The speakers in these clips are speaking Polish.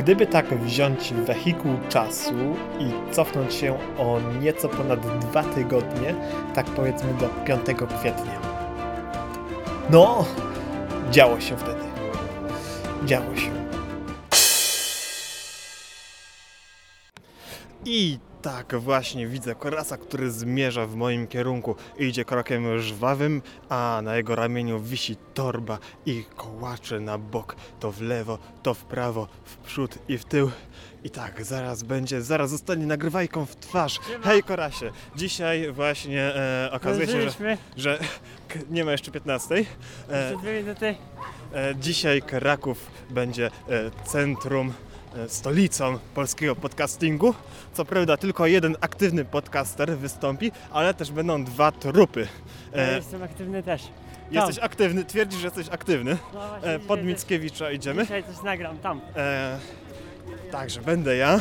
Gdyby tak wziąć wehikuł czasu i cofnąć się o nieco ponad dwa tygodnie, tak powiedzmy do 5 kwietnia. No, działo się wtedy. Działo się. I tak właśnie widzę Korasa, który zmierza w moim kierunku. Idzie krokiem żwawym, a na jego ramieniu wisi torba i kołacze na bok. To w lewo, to w prawo, w przód i w tył. I tak, zaraz będzie, zaraz zostanie nagrywajką w twarz. Hej Korasie, dzisiaj właśnie e, okazuje się, że, Zdążyliśmy. że nie ma jeszcze 15. E, Jeszcze dwie minuty. E, Dzisiaj Kraków będzie e, centrum, stolicą polskiego podcastingu. Co prawda tylko jeden aktywny podcaster wystąpi, ale też będą dwa trupy. Ja E, jestem aktywny też. Jesteś aktywny, twierdzisz, że jesteś aktywny. No właśnie, E, Pod Mickiewicza idziemy. Dzisiaj coś nagram tam. E, Także będę ja,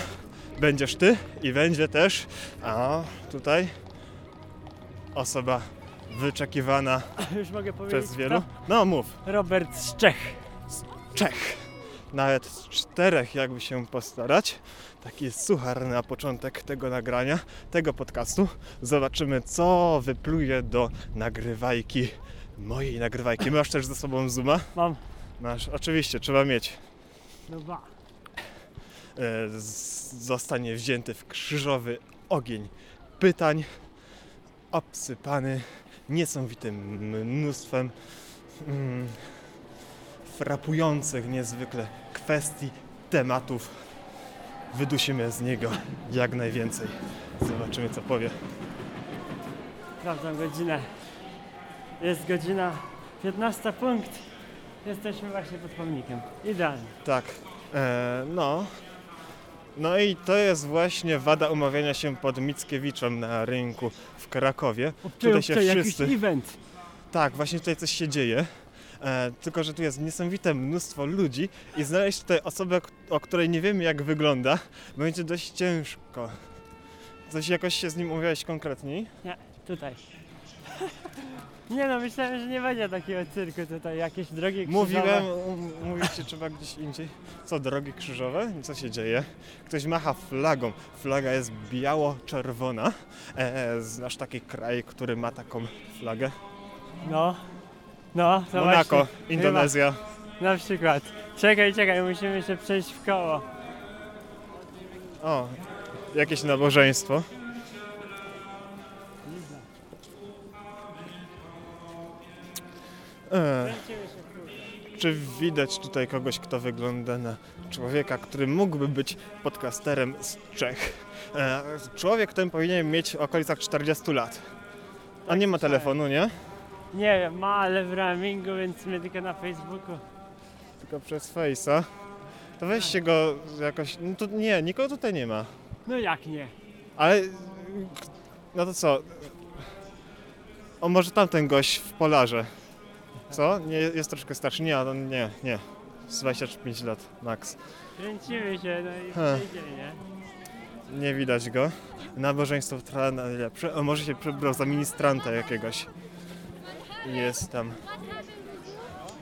będziesz ty i będzie też, a tutaj osoba wyczekiwana Już mogę powiedzieć. przez wielu. kto? No mów. Robert z Czech. Czech. Nawet z czterech, jakby się postarać. Taki jest suchar na początek tego nagrania, tego podcastu. Zobaczymy, co wypluje do nagrywajki, mojej nagrywajki. Masz też ze sobą Zooma? Mam. Masz, oczywiście, trzeba mieć. Ba. E, Zostanie wzięty w krzyżowy ogień pytań, obsypany niesamowitym mnóstwem mm, frapujących niezwykle kwestii, tematów. Wydusimy z niego jak najwięcej. Zobaczymy, co powie. Sprawdzam godzinę. Jest godzina 15 punkt. Jesteśmy właśnie pod pomnikiem. Idealnie. Tak, e, no. No i to jest właśnie wada umawiania się pod Mickiewiczem na rynku w Krakowie. Tutaj się to jakiś wszyscy- event. Tak, właśnie tutaj coś się dzieje. E, tylko, że tu jest niesamowite mnóstwo ludzi i znaleźć tutaj osobę, o której nie wiemy jak wygląda, będzie dość ciężko. Coś jakoś się z nim umawiałeś konkretniej? Nie, tutaj. Nie no, myślałem, że nie będzie takiego cyrku tutaj. Jakieś drogi krzyżowe. Mówiłem, mówić się trzeba gdzieś indziej. Co, drogi krzyżowe? Co się dzieje? Ktoś macha flagą. Flaga jest biało-czerwona. E, znasz taki kraj, który ma taką flagę? No. No, to Monako, właśnie. Indonezja. Na przykład. Czekaj, czekaj, musimy się przejść w koło. O, jakieś nabożeństwo. E, czy widać tutaj kogoś, kto wygląda na człowieka, który mógłby być podcasterem z Czech? E, człowiek ten powinien mieć w okolicach 40 lat. A nie ma słyszałem. telefonu, nie? Nie wiem, ma, ale w roamingu, więc my tylko na Facebooku. Tylko przez Face'a. To weźcie go jakoś. No to nie, nikogo tutaj nie ma. No jak nie? Ale. No to co? O, może tamten gość w polarze. Co? Nie, jest troszkę starszy. Nie, on nie, nie. Z 25 lat max. Kręcimy się, no i He. przejdzie, nie? Nie widać go. Nabożeństwo trwa najlepsze. O, może się przebrał za ministranta jakiegoś. Jest tam.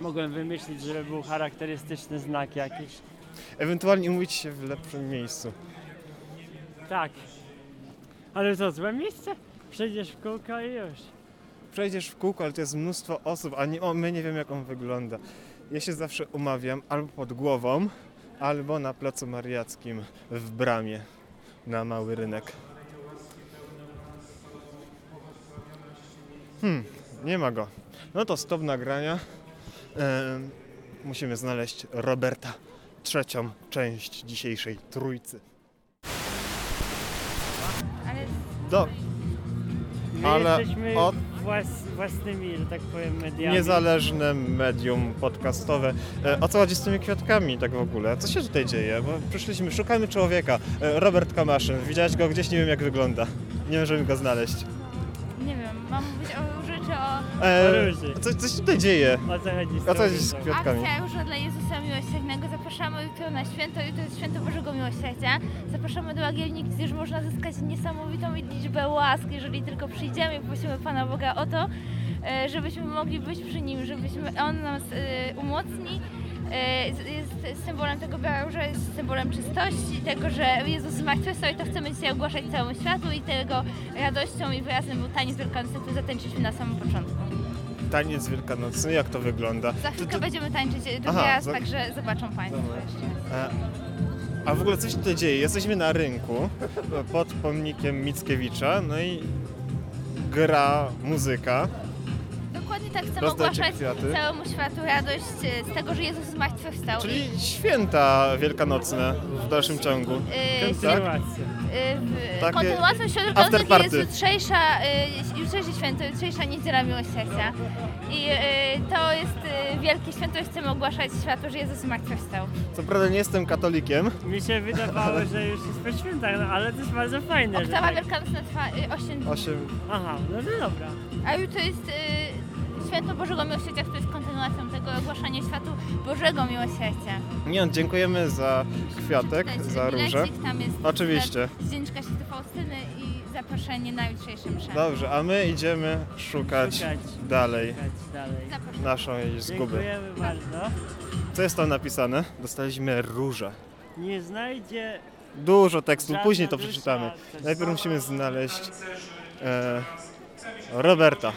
Mogłem wymyślić, żeby był charakterystyczny znak jakiś. Ewentualnie umówić się w lepszym miejscu. Tak. Ale to złe miejsce? Przejdziesz w kółko i już. Przejdziesz w kółko, ale to jest mnóstwo osób, a nie, o, my nie wiemy jak on wygląda. Ja się zawsze umawiam albo pod głową, albo na placu mariackim w bramie na mały rynek. Hmm, nie ma go. No to stop nagrania. Musimy znaleźć Roberta, trzecią część dzisiejszej trójcy. Ale Do, My Ale jesteśmy od- włas, własnymi, że tak powiem, mediami. niezależne medium podcastowe. E, O co chodzi z tymi kwiatkami tak w ogóle? Co się tutaj dzieje? Bo przyszliśmy, szukamy człowieka. E, Robert Kamaszyn. Widziałeś go gdzieś? Nie wiem jak wygląda. Nie możemy go znaleźć. nie wiem, mam mówić o E, róży. co, co się tutaj dzieje? O co chodzi z O co chodzi z tą kwiatkami? akcja już dla Jezusa Miłosiernego. Zapraszamy jutro na święto, jutro jest święto Bożego Miłosierdzia. Zapraszamy do Łagielnik, gdzie już można zyskać niesamowitą liczbę łask, jeżeli tylko przyjdziemy i prosimy Pana Boga o to, e, żebyśmy mogli być przy Nim, żebyśmy On nas e, umocni jest symbolem tego białego, że jest symbolem czystości, tego, że Jezus zmartwychwstał i to chcemy dzisiaj ogłaszać całemu światu i tego radością i wyrazem był taniec wielkanocny, który zatańczyliśmy na samym początku. Taniec wielkanocny, jak to wygląda? Za To- chwilkę to- będziemy tańczyć drugi Aha, raz, za- także zobaczą Państwo Dobra. jeszcze. E, A w ogóle coś się tutaj dzieje. Jesteśmy na rynku pod pomnikiem Mickiewicza, no i gra muzyka. Dokładnie tak chcemy ogłaszać kwiaty. całemu światu radość e, z tego, że Jezus zmartwychwstał. Czyli święta wielkanocne w dalszym ciągu. I, e, Kontynuacja. e, w- Takie kontynuacją świąt after party. jest jutrzejsza, e, jutrzejsze święto, jutrzejsza niedziela miłosierdzia. I e, to jest e, wielkie święto i chcemy ogłaszać światu, że Jezus zmartwychwstał. Co prawda nie jestem katolikiem, Mi się wydawało, że już jest po świętach, no, ale to jest bardzo fajne, że Oktawa tak... wielkanocna trwa 8 dni. osiem... Aha, no to dobra. A jutro jest święto Bożego Miłosierdzia, które jest kontynuacją tego ogłaszania światu Bożego Miłosierdzia. Nie, no, dziękujemy za kwiatek, za różę. bilecik, Tam jest Oczywiście. Dzienniczka Świętej Faustyny i zaproszenie na jutrzejszy msze. Dobrze, a my idziemy szukać Szukać. dalej Szukać dalej. Zapraszam. naszej zguby. Dziękujemy bardzo. Co jest tam napisane? Dostaliśmy róże. Nie znajdzie Dużo tekstu, Żadna później to dusza, przeczytamy. coś- Najpierw musimy znaleźć e, Roberta.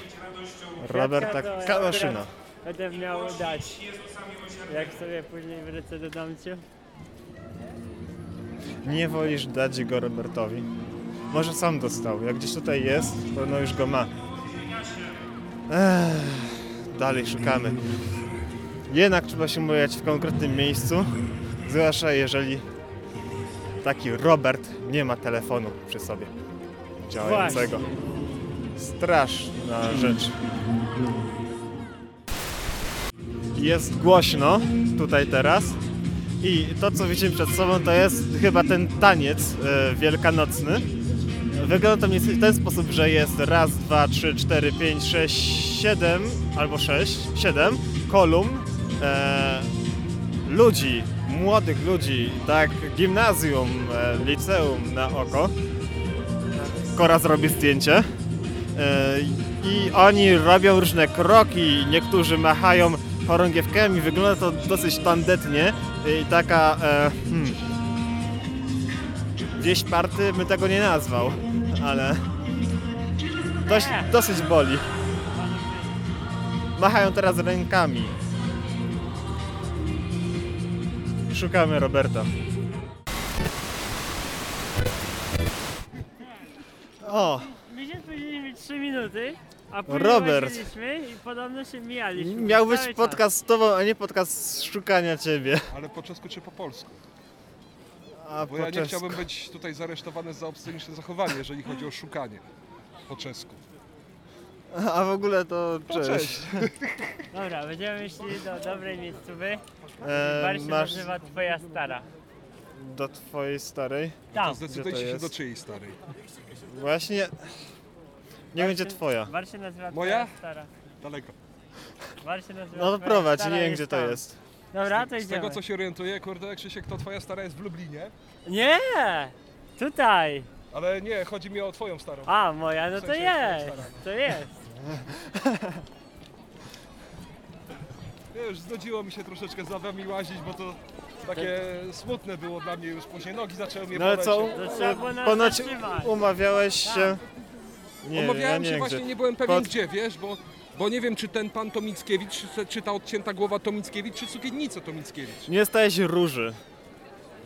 Roberta to teraz Będę miał dać. Jak sobie później wrócę do domciu. Nie wolisz dać go Robertowi? Może sam dostał. Jak gdzieś tutaj jest, to no już go ma. Ech, dalej szukamy. Jednak trzeba się umówić w konkretnym miejscu, zwłaszcza jeżeli taki Robert nie ma telefonu przy sobie działającego. Straszna rzecz. Jest głośno tutaj teraz. I to, co widzimy przed sobą, to jest chyba ten taniec e, wielkanocny. Wygląda to w ten sposób, że jest raz, dwa, trzy, cztery, pięć, sześć, siedem albo sześć, siedem kolumn e, ludzi, młodych ludzi, tak, gimnazjum, e, liceum na oko. Kora zrobi zdjęcie. E, I oni robią różne kroki, niektórzy machają chorągiewkami, wygląda to dosyć tandetnie i taka e, hmm, wieś party bym tego nie nazwał, ale dość, dosyć boli. Machają teraz rękami. Szukamy Roberta. O, My się spóźniliśmy 3 minuty, a później Robert. i podobno się mijaliśmy. miał być Cały podcast z tobą, a nie podcast z szukania ciebie. Ale po czesku czy po polsku? A Bo po ja nie czesku. chciałbym być tutaj zaresztowany za obsceniczne zachowanie, jeżeli chodzi o szukanie po czesku. A w ogóle to No cześć. cześć. czas. Dobra, będziemy szli do dobrej miejscowy. E, Bar się masz nazywa Twoja Stara. do twojej starej? Tam. To zdecydujcie się jest? do czyjej starej. Właśnie. Nie będzie twoja. Bar się nazywa Moja? Twoja Stara. Daleko. Bar się nazywa No to Twoja prowadź, Stara nie wiem gdzie to tam. jest. Dobra, to Z idziemy. tego co się orientuję, kurde, Krzysiek, to twoja stara jest w Lublinie. Nie! Tutaj! Ale nie, chodzi mi o twoją starą. A, moja, no W to sensie jest! Stara. To jest! Wiesz, znudziło mi się troszeczkę za wami łazić, bo to takie smutne było dla mnie już później. Nogi zaczęły mnie No ale boleć. co? To trzeba było nas Ponoć zatrzymać. umawiałeś się. Nie, ja Omawiałem nie się wiem właśnie, gdzie. nie byłem pewien Pod- gdzie, wiesz, bo, bo nie wiem, czy ten pan to Mickiewicz, czy, czy ta odcięta głowa to Mickiewicz, czy sukiennica to Mickiewicz. Nie stałeś róży.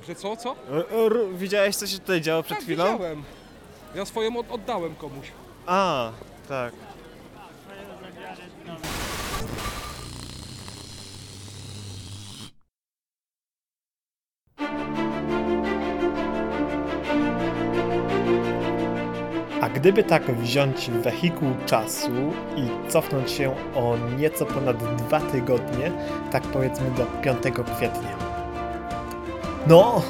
Że co, co? R- r- widziałeś co się tutaj działo przed tak, chwilą? widziałem. Ja swoją od, oddałem komuś. A, tak. Gdyby tak wziąć wehikuł czasu i cofnąć się o nieco ponad dwa tygodnie, tak powiedzmy do 5 kwietnia. No,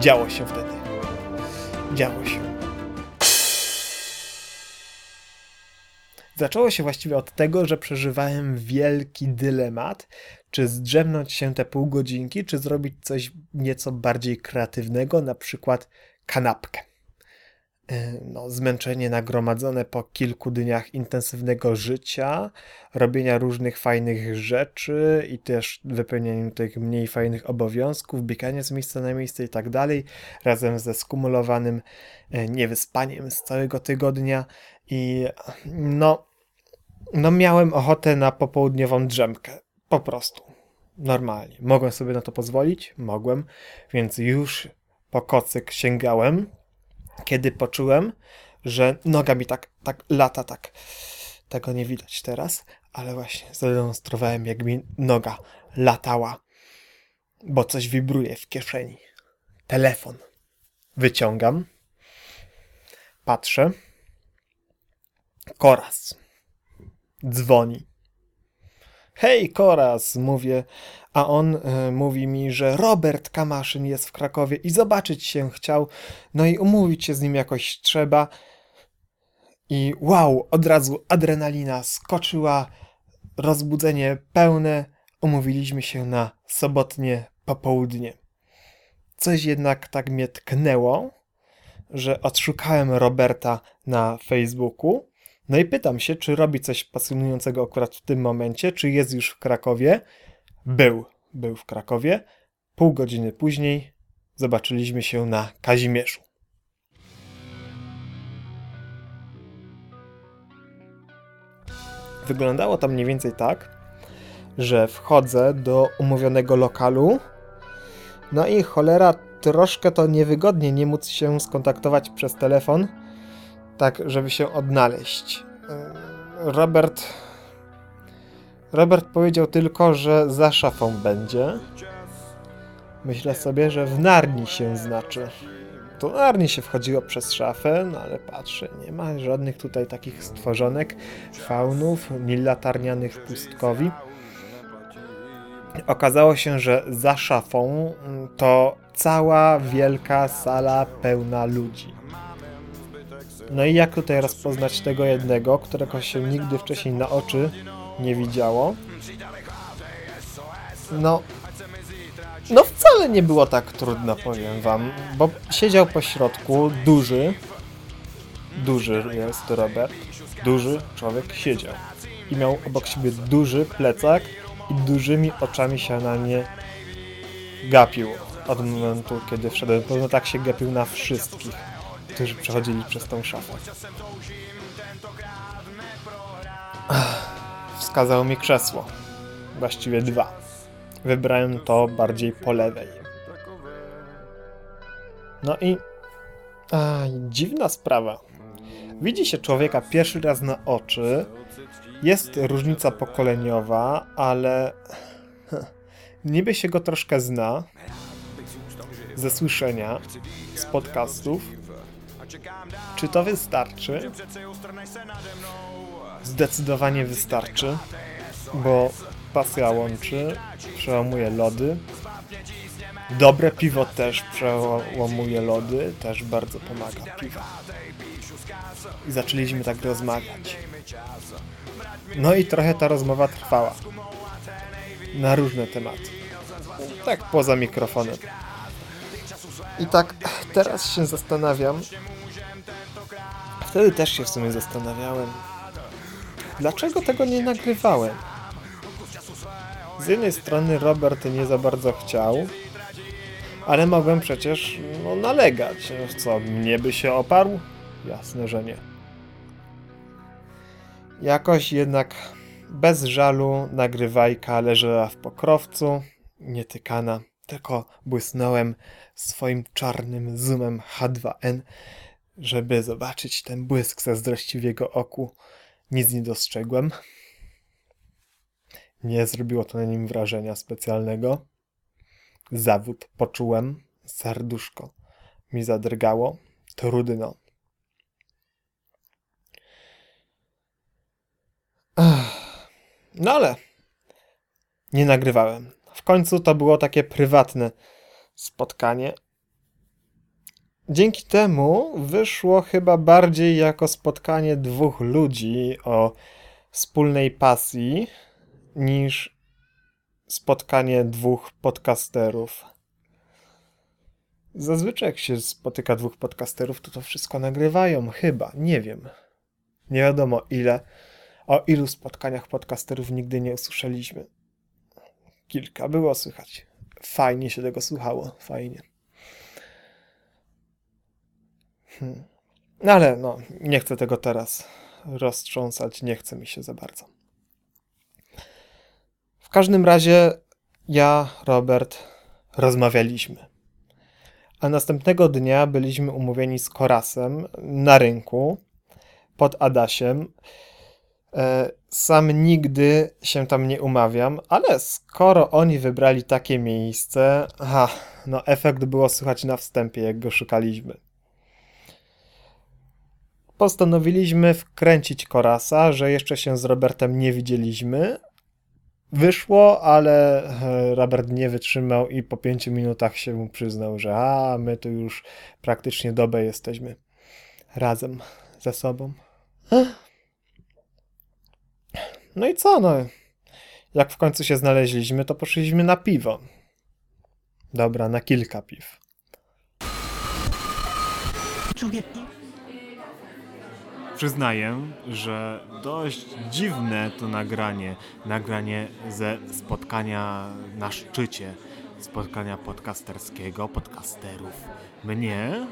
działo się wtedy. Działo się. Zaczęło się właściwie od tego, że przeżywałem wielki dylemat, czy zdrzemnąć się te pół godzinki, czy zrobić coś nieco bardziej kreatywnego, na przykład kanapkę. E, no, zmęczenie nagromadzone po kilku dniach intensywnego życia, robienia różnych fajnych rzeczy i też wypełnianiu tych mniej fajnych obowiązków, biegania z miejsca na miejsce i tak dalej, razem ze skumulowanym e, niewyspaniem z całego tygodnia. I no, no miałem ochotę na popołudniową drzemkę, po prostu, normalnie. Mogłem sobie na to pozwolić? Mogłem, więc już po kocyk sięgałem, kiedy poczułem, że noga mi tak, tak lata, tak. Tego nie widać teraz, ale właśnie zademonstrowałem, jak mi noga latała, bo coś wibruje w kieszeni. Telefon. Wyciągam. Patrzę. Koraz. Dzwoni. Hej, Koraz, mówię, a on y, mówi mi, że Robert Kamaszyn jest w Krakowie i zobaczyć się chciał, no i umówić się z nim jakoś trzeba. I wow, od razu adrenalina skoczyła, rozbudzenie pełne, umówiliśmy się na sobotnie popołudnie. Coś jednak tak mnie tknęło, że odszukałem Roberta na Facebooku. No i pytam się, czy robi coś pasjonującego akurat w tym momencie, czy jest już w Krakowie. Był, był w Krakowie. Pół godziny później zobaczyliśmy się na Kazimierzu. Wyglądało to mniej więcej tak, że wchodzę do umówionego lokalu, no i cholera, troszkę to niewygodnie nie móc się skontaktować przez telefon, tak żeby się odnaleźć. Yy, Robert. Robert powiedział tylko, że za szafą będzie. Myślę sobie, że w Narni się znaczy. To Narni się wchodziło przez szafę, no ale patrzę, nie ma żadnych tutaj takich stworzonek, faunów, ni latarnianych pustkowi. Okazało się, że za szafą to cała wielka sala pełna ludzi. No i jak tutaj rozpoznać tego jednego, którego się nigdy wcześniej na oczy nie widziało? No, no wcale nie było tak trudno, powiem wam, bo siedział po środku duży, duży jest Robert, duży człowiek siedział i miał obok siebie duży plecak i dużymi oczami się na mnie gapił od momentu, kiedy wszedłem. Pewno tak się gapił na wszystkich, którzy przechodzili przez tą szafę. Wskazał mi krzesło. Właściwie dwa. Wybrałem to bardziej po lewej. No i... A, dziwna sprawa. Widzi się człowieka pierwszy raz na oczy. Jest różnica pokoleniowa, ale... Niby się go troszkę zna. Ze słyszenia, z podcastów. Czy to wystarczy? Zdecydowanie wystarczy, bo pasja łączy, przełamuje lody. Dobre piwo też przełamuje lody, też bardzo pomaga piwo. I zaczęliśmy tak rozmawiać. No i trochę ta rozmowa trwała. Na różne tematy. Tak poza mikrofonem. I tak teraz się zastanawiam. Wtedy też się w sumie zastanawiałem. Dlaczego tego nie nagrywałem? Z jednej strony Robert nie za bardzo chciał, ale mogłem przecież no, nalegać. Co, mnie by się oparł? Jasne, że nie. Jakoś jednak bez żalu nagrywajka leżała w pokrowcu, nietykana, tylko błysnąłem swoim czarnym zoomem H2N, żeby zobaczyć ten błysk zazdrości w jego oku. Nic nie dostrzegłem. Nie zrobiło to na nim wrażenia specjalnego. Zawód poczułem, serduszko mi zadrgało, trudno. No ale nie nagrywałem. W końcu to było takie prywatne spotkanie. Dzięki temu wyszło chyba bardziej jako spotkanie dwóch ludzi o wspólnej pasji niż spotkanie dwóch podcasterów. Zazwyczaj jak się spotyka dwóch podcasterów, to to wszystko nagrywają, chyba, nie wiem. Nie wiadomo ile. O ilu spotkaniach podcasterów nigdy nie usłyszeliśmy. Kilka było słychać. Fajnie się tego słuchało, fajnie. Hmm. No ale no, nie chcę tego teraz roztrząsać, nie chce mi się za bardzo. W każdym razie ja, Robert, rozmawialiśmy. A następnego dnia byliśmy umówieni z Korasem na rynku pod Adasiem. E, Sam nigdy się tam nie umawiam, ale skoro oni wybrali takie miejsce, aha, no efekt było słychać na wstępie, jak go szukaliśmy. Postanowiliśmy wkręcić Korasa, że jeszcze się z Robertem nie widzieliśmy. Wyszło, ale e, Robert nie wytrzymał i po pięciu minutach się mu przyznał, że a, my tu już praktycznie dobę jesteśmy razem ze sobą. No i co, no? Jak w końcu się znaleźliśmy, to poszliśmy na piwo. Dobra, na kilka piw. Przyznaję, że dość dziwne to nagranie. Nagranie ze spotkania na szczycie. Spotkania podcasterskiego, podcasterów. Mnie,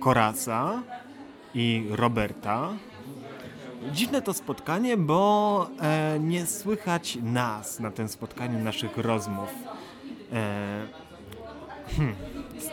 Korasa i Roberta. Dziwne to spotkanie, bo e, nie słychać nas na tym spotkaniu, naszych rozmów. E, hmm,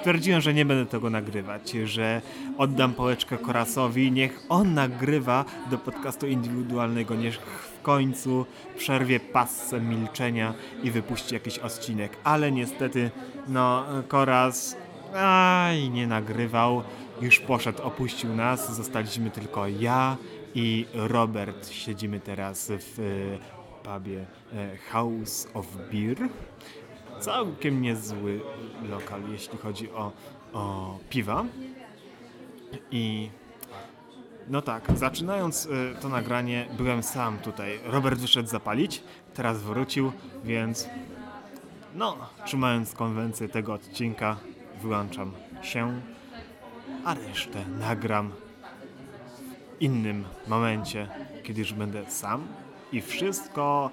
stwierdziłem, że nie będę tego nagrywać, że oddam pałeczkę Korasowi, niech on nagrywa do podcastu indywidualnego, niech w końcu przerwie passę milczenia i wypuści jakiś odcinek. Ale niestety, no, Koras aj, nie nagrywał, już poszedł, opuścił nas, zostaliśmy tylko ja i Robert. Siedzimy teraz w e, pubie e, House of Beer. Całkiem niezły lokal, jeśli chodzi o, o piwa. I no tak, zaczynając y, to nagranie, byłem sam tutaj. Robert wyszedł zapalić, teraz wrócił, więc no, trzymając konwencję tego odcinka, wyłączam się, a resztę nagram w innym momencie, kiedy już będę sam i wszystko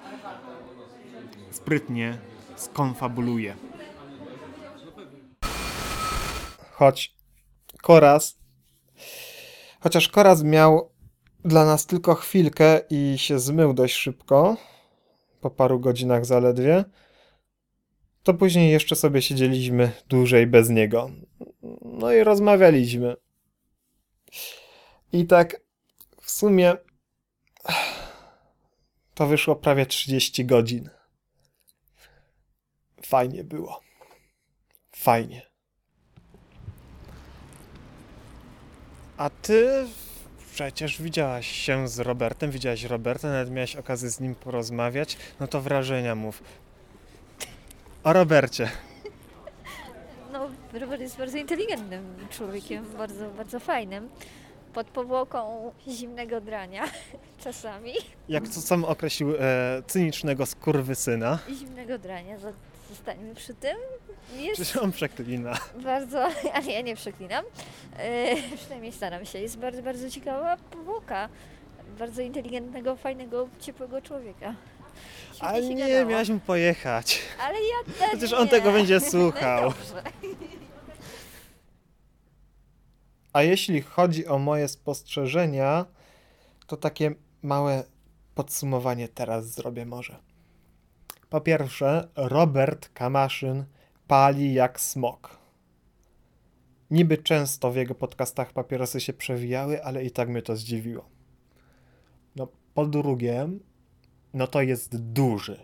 sprytnie skonfabuluję. Choć Koraz, chociaż Koraz miał dla nas tylko chwilkę i się zmył dość szybko, po paru godzinach zaledwie, to później jeszcze sobie siedzieliśmy dłużej bez niego. No i rozmawialiśmy. I tak w sumie to wyszło prawie 30 godzin. Fajnie było. Fajnie. A ty przecież widziałaś się z Robertem, widziałaś Roberta, nawet miałaś okazję z nim porozmawiać. No to wrażenia mów. O Robercie. No, Robert jest bardzo inteligentnym człowiekiem, bardzo, bardzo fajnym. Pod powłoką zimnego drania czasami. Jak to sam określił e, cynicznego skurwysyna. Zimnego drania, zo- zostańmy przy tym. Jest Przecież on przeklina. bardzo, ale ja nie przeklinam, e, przynajmniej staram się. Jest bardzo, bardzo ciekawa powłoka. Bardzo inteligentnego, fajnego, ciepłego człowieka. Świetnie Ale nie, gadało. miałaś mu pojechać. Ale ja też Przecież on nie. tego będzie No słuchał. A jeśli chodzi o moje spostrzeżenia, to takie małe podsumowanie teraz zrobię może. Po pierwsze, Robert Kamaszyn pali jak smok. Niby często w jego podcastach papierosy się przewijały, ale i tak mnie to zdziwiło. No, po drugie, no to jest duży.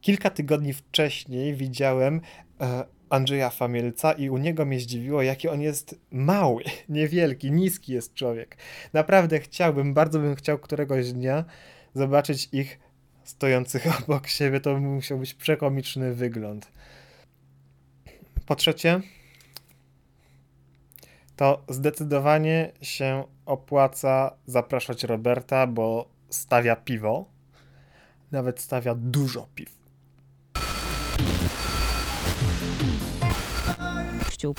Kilka tygodni wcześniej widziałem e, Andrzeja Famielca i u niego mnie zdziwiło, jaki on jest mały, niewielki, niski jest człowiek. Naprawdę chciałbym, bardzo bym chciał któregoś dnia zobaczyć ich stojących obok siebie. To musiał być przekomiczny wygląd. Po trzecie, to zdecydowanie się opłaca zapraszać Roberta, bo stawia piwo. Nawet stawia dużo piw. kościół.